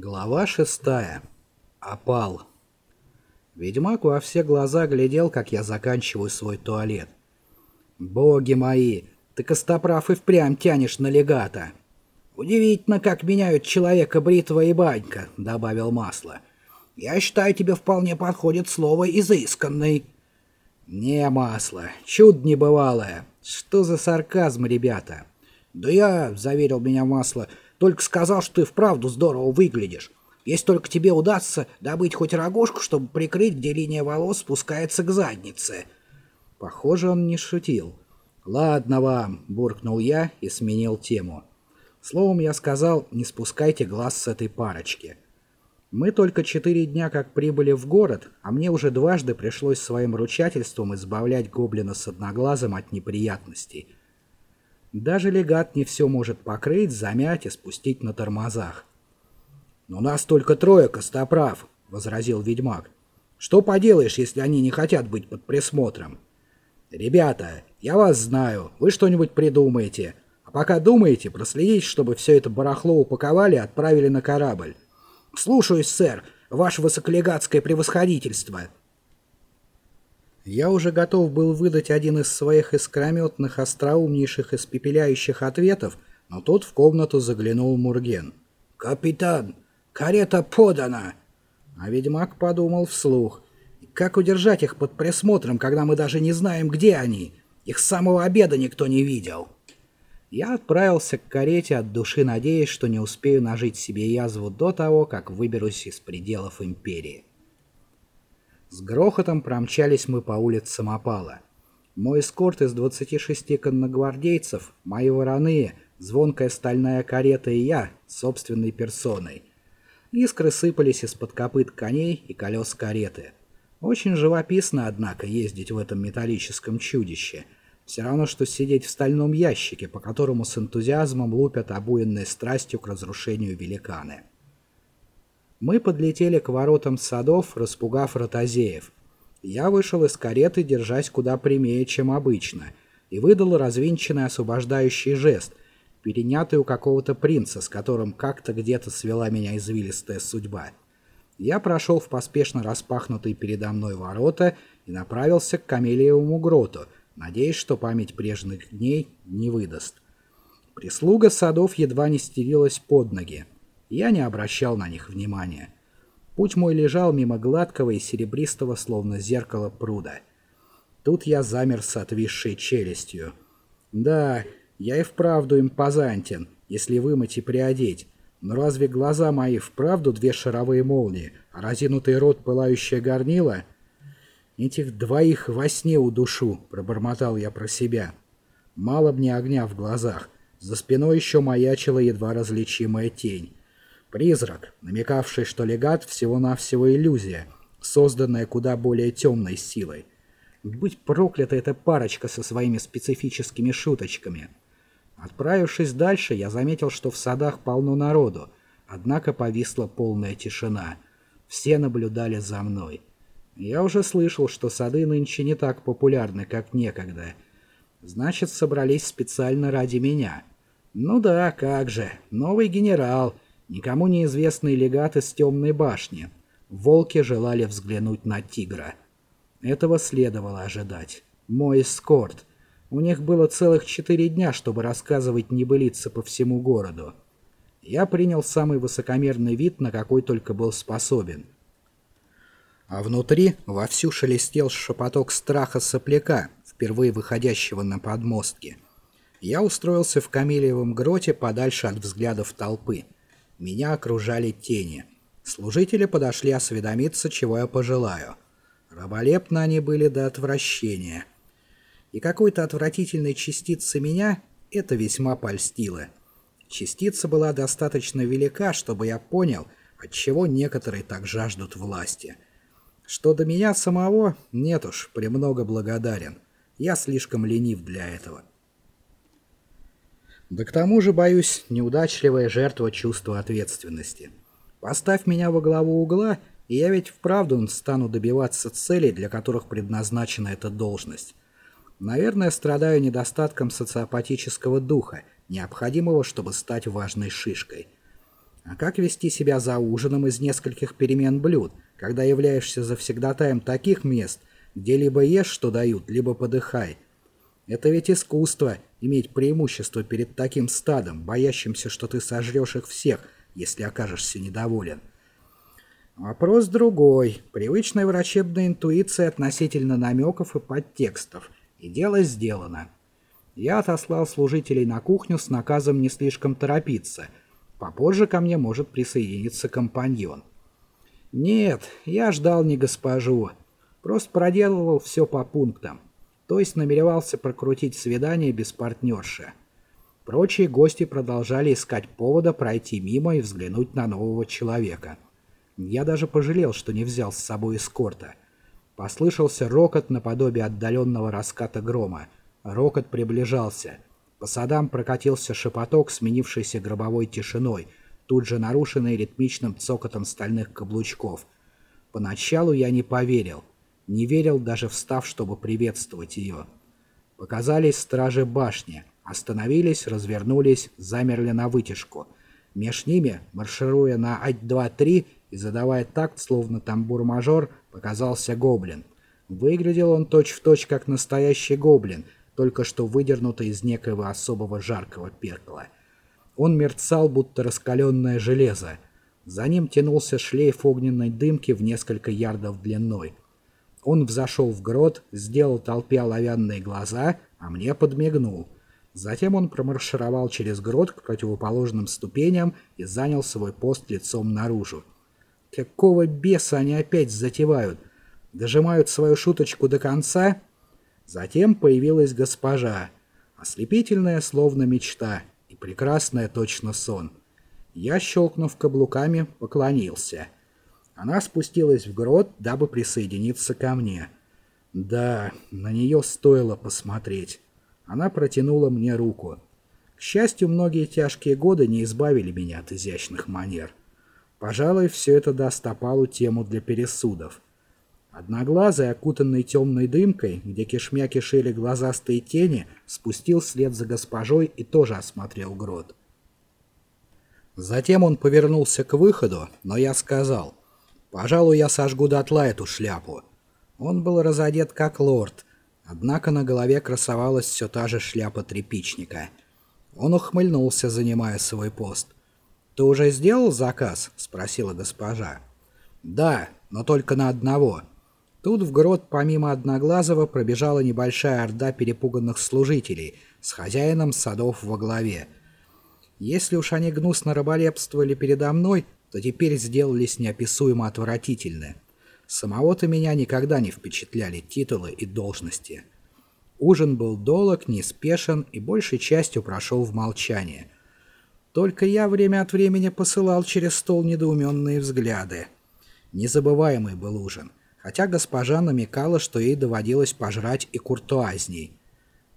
Глава шестая. Опал. Ведьмак во все глаза глядел, как я заканчиваю свой туалет. «Боги мои, ты, Костоправ, и впрямь тянешь на легато!» «Удивительно, как меняют человека бритва и банька», — добавил масло. «Я считаю, тебе вполне подходит слово «изысканный». «Не масло, чуд небывалое. Что за сарказм, ребята?» «Да я», — заверил меня масло, — только сказал, что ты вправду здорово выглядишь. Если только тебе удастся добыть хоть рогожку, чтобы прикрыть, где линия волос спускается к заднице». Похоже, он не шутил. «Ладно вам», — буркнул я и сменил тему. Словом, я сказал, не спускайте глаз с этой парочки. Мы только четыре дня как прибыли в город, а мне уже дважды пришлось своим ручательством избавлять гоблина с одноглазым от неприятностей. Даже легат не все может покрыть, замять и спустить на тормозах. «Но нас только трое, Костоправ», — возразил ведьмак. «Что поделаешь, если они не хотят быть под присмотром?» «Ребята, я вас знаю, вы что-нибудь придумаете. А пока думаете, проследите, чтобы все это барахло упаковали и отправили на корабль». «Слушаюсь, сэр, ваше высоколегатское превосходительство», я уже готов был выдать один из своих искрометных, остроумнейших, испепеляющих ответов, но тут в комнату заглянул Мурген. «Капитан, карета подана!» А ведьмак подумал вслух. «Как удержать их под присмотром, когда мы даже не знаем, где они? Их с самого обеда никто не видел!» Я отправился к карете от души, надеясь, что не успею нажить себе язву до того, как выберусь из пределов Империи. С грохотом промчались мы по улицам опала. Мой эскорт из 26 конногвардейцев, мои вороные, звонкая стальная карета и я, собственной персоной. Искры сыпались из-под копыт коней и колес кареты. Очень живописно, однако, ездить в этом металлическом чудище. Все равно, что сидеть в стальном ящике, по которому с энтузиазмом лупят обуенной страстью к разрушению великаны. Мы подлетели к воротам садов, распугав ротозеев. Я вышел из кареты, держась куда прямее, чем обычно, и выдал развинченный освобождающий жест, перенятый у какого-то принца, с которым как-то где-то свела меня извилистая судьба. Я прошел в поспешно распахнутые передо мной ворота и направился к Камелиевому гроту, надеясь, что память прежних дней не выдаст. Прислуга садов едва не стелилась под ноги. Я не обращал на них внимания. Путь мой лежал мимо гладкого и серебристого, словно зеркало пруда. Тут я замер с отвисшей челюстью. Да, я и вправду импозантен, если вымыть и приодеть. Но разве глаза мои вправду две шаровые молнии, а разинутый рот пылающая горнила? Этих двоих во сне удушу, пробормотал я про себя. Мало мне огня в глазах. За спиной еще маячила едва различимая тень. Призрак, намекавший, что легат всего-навсего иллюзия, созданная куда более темной силой. Будь проклята эта парочка со своими специфическими шуточками. Отправившись дальше, я заметил, что в садах полно народу, однако повисла полная тишина. Все наблюдали за мной. Я уже слышал, что сады нынче не так популярны, как некогда. Значит, собрались специально ради меня. Ну да, как же, новый генерал — Никому неизвестный легат из темной башни. Волки желали взглянуть на тигра. Этого следовало ожидать. Мой эскорт. У них было целых четыре дня, чтобы рассказывать небылицы по всему городу. Я принял самый высокомерный вид, на какой только был способен. А внутри вовсю шелестел шепоток страха сопляка, впервые выходящего на подмостки. Я устроился в Камелиевом гроте подальше от взглядов толпы. Меня окружали тени. Служители подошли осведомиться, чего я пожелаю. Раболепно они были до отвращения. И какой-то отвратительной частицы меня это весьма польстило. Частица была достаточно велика, чтобы я понял, отчего некоторые так жаждут власти. Что до меня самого, нет уж, премного благодарен. Я слишком ленив для этого. Да к тому же, боюсь, неудачливая жертва чувства ответственности. Поставь меня во главу угла, и я ведь вправду стану добиваться целей, для которых предназначена эта должность. Наверное, страдаю недостатком социопатического духа, необходимого, чтобы стать важной шишкой. А как вести себя за ужином из нескольких перемен блюд, когда являешься завсегдатаем таких мест, где либо ешь, что дают, либо подыхай? Это ведь искусство — иметь преимущество перед таким стадом, боящимся, что ты сожрешь их всех, если окажешься недоволен. Вопрос другой. Привычная врачебная интуиция относительно намеков и подтекстов. И дело сделано. Я отослал служителей на кухню с наказом не слишком торопиться. Попозже ко мне может присоединиться компаньон. Нет, я ждал не госпожу. Просто проделывал все по пунктам. То есть намеревался прокрутить свидание без партнерши. Прочие гости продолжали искать повода пройти мимо и взглянуть на нового человека. Я даже пожалел, что не взял с собой эскорта. Послышался рокот наподобие отдаленного раската грома. Рокот приближался. По садам прокатился шепоток, сменившийся гробовой тишиной, тут же нарушенный ритмичным цокотом стальных каблучков. Поначалу я не поверил. Не верил, даже встав, чтобы приветствовать ее. Показались стражи башни. Остановились, развернулись, замерли на вытяжку. Меж ними, маршируя на ать-два-три, и, задавая такт, словно тамбур-мажор, показался гоблин. Выглядел он точь-в-точь, точь, как настоящий гоблин, только что выдернутый из некоего особого жаркого перкла. Он мерцал, будто раскаленное железо. За ним тянулся шлейф огненной дымки в несколько ярдов длиной. Он взошел в грот, сделал толпе оловянные глаза, а мне подмигнул. Затем он промаршировал через грот к противоположным ступеням и занял свой пост лицом наружу. Какого беса они опять затевают? Дожимают свою шуточку до конца? Затем появилась госпожа, ослепительная словно мечта и прекрасная точно сон. Я, щелкнув каблуками, поклонился. Она спустилась в грот, дабы присоединиться ко мне. Да, на нее стоило посмотреть. Она протянула мне руку. К счастью, многие тяжкие годы не избавили меня от изящных манер. Пожалуй, все это даст опалу тему для пересудов. Одноглазый, окутанный темной дымкой, где кишмя кишели глазастые тени, спустил след за госпожой и тоже осмотрел грот. Затем он повернулся к выходу, но я сказал, «Пожалуй, я сожгу дотла эту шляпу». Он был разодет как лорд, однако на голове красовалась все та же шляпа тряпичника. Он ухмыльнулся, занимая свой пост. «Ты уже сделал заказ?» — спросила госпожа. «Да, но только на одного». Тут в грот помимо Одноглазого пробежала небольшая орда перепуганных служителей с хозяином садов во главе. Если уж они гнусно раболепствовали передо мной, то теперь сделались неописуемо отвратительны. Самого-то меня никогда не впечатляли титулы и должности. Ужин был долог, неспешен и большей частью прошел в молчании — только я время от времени посылал через стол недоуменные взгляды. Незабываемый был ужин, хотя госпожа намекала, что ей доводилось пожрать и куртуазней.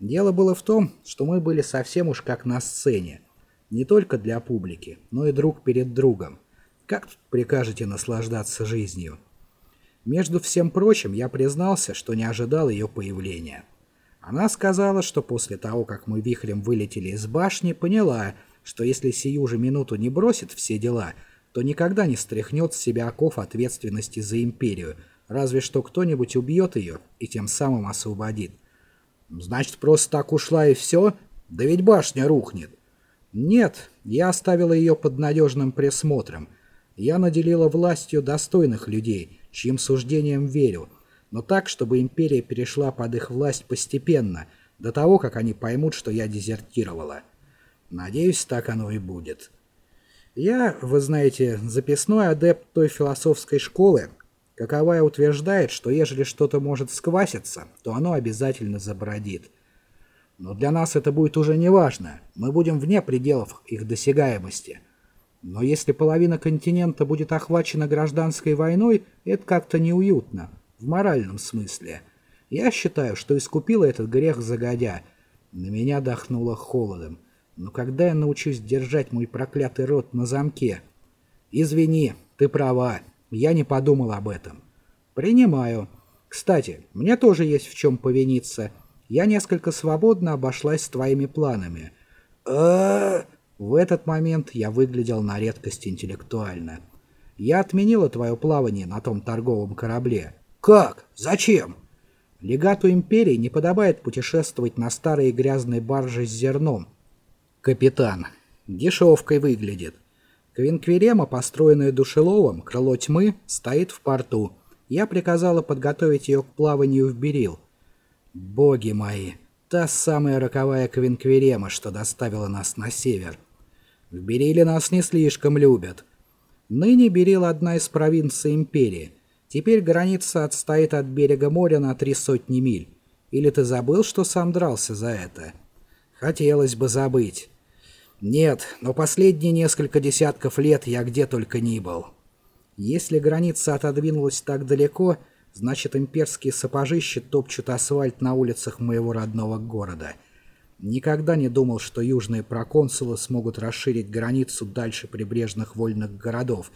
Дело было в том, что мы были совсем уж как на сцене. Не только для публики, но и друг перед другом. Как прикажете наслаждаться жизнью? Между всем прочим, я признался, что не ожидал ее появления. Она сказала, что после того, как мы вихрем вылетели из башни, поняла, что если сию же минуту не бросит все дела, то никогда не стряхнет с себя оков ответственности за империю, разве что кто-нибудь убьет ее и тем самым освободит. Значит, просто так ушла и все? Да ведь башня рухнет. Нет, я оставила ее под надежным присмотром. Я наделила властью достойных людей, чьим суждениям верю, но так, чтобы империя перешла под их власть постепенно, до того, как они поймут, что я дезертировала. Надеюсь, так оно и будет. Я, вы знаете, записной адепт той философской школы, каковая утверждает, что ежели что-то может скваситься, то оно обязательно забродит. Но для нас это будет уже не важно, мы будем вне пределов их досягаемости. Но если половина континента будет охвачена гражданской войной, это как-то неуютно, в моральном смысле. Я считаю, что искупила этот грех загодя. На меня дохнуло холодом. Но когда я научусь держать мой проклятый рот на замке? Извини, ты права, я не подумал об этом. Принимаю. Кстати, мне тоже есть в чем повиниться. Я несколько свободно обошлась с твоими планами. э В этот момент я выглядел на редкость интеллектуально. Я отменила твое плавание на том торговом корабле. Как? Зачем? Легату империи не подобает путешествовать на старой грязной барже с зерном. Капитан. Дешевкой выглядит. Квинквирема, построенная душеловом, крыло тьмы, стоит в порту. Я приказала подготовить ее к плаванию в Берил. Боги мои, та самая роковая Квинквирема, что доставила нас на север. В Бериле нас не слишком любят. Ныне Берил одна из провинций империи. Теперь граница отстоит от берега моря на три сотни миль. Или ты забыл, что сам дрался за это? Хотелось бы забыть. Нет, но последние несколько десятков лет я где только ни был. Если граница отодвинулась так далеко, значит имперские сапожищи топчут асфальт на улицах моего родного города. Никогда не думал, что южные проконсулы смогут расширить границу дальше прибрежных вольных городов,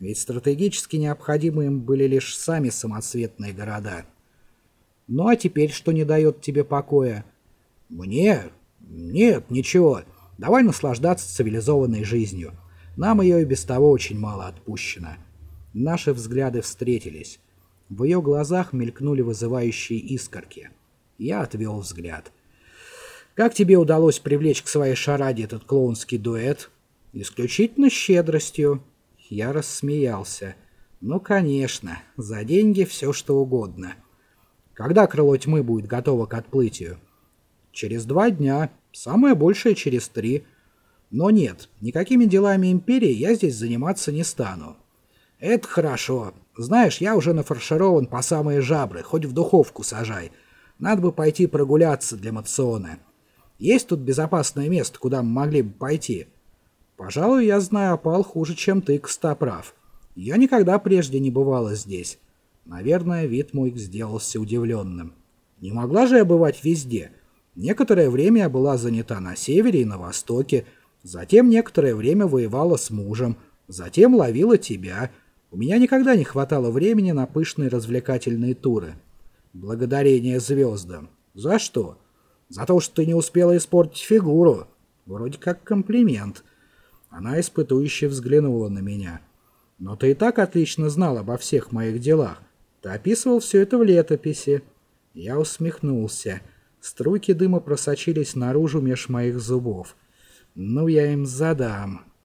ведь стратегически необходимы им были лишь сами самоцветные города. Ну а теперь что не дает тебе покоя? Мне? Нет, ничего. Давай наслаждаться цивилизованной жизнью. Нам ее и без того очень мало отпущено. Наши взгляды встретились. В ее глазах мелькнули вызывающие искорки. Я отвел взгляд. «Как тебе удалось привлечь к своей шараде этот клоунский дуэт?» «Исключительно щедростью». Я рассмеялся. «Ну, конечно, за деньги все что угодно». «Когда крыло тьмы будет готово к отплытию?» «Через два дня». Самое большее через три. Но нет, никакими делами империи я здесь заниматься не стану. Это хорошо. Знаешь, я уже нафарширован по самые жабры, хоть в духовку сажай. Надо бы пойти прогуляться для мациона. Есть тут безопасное место, куда мы могли бы пойти? Пожалуй, я знаю опал хуже, чем ты, Костоправ. Я никогда прежде не бывала здесь. Наверное, вид мой сделался удивленным. Не могла же я бывать везде — Некоторое время я была занята на севере и на востоке, затем некоторое время воевала с мужем, затем ловила тебя. У меня никогда не хватало времени на пышные развлекательные туры. Благодарение звездам. За что? За то, что ты не успела испортить фигуру. Вроде как комплимент. Она испытующе взглянула на меня. Но ты и так отлично знал обо всех моих делах. Ты описывал все это в летописи. Я усмехнулся. Струйки дыма просочились наружу меж моих зубов. «Ну, я им задам».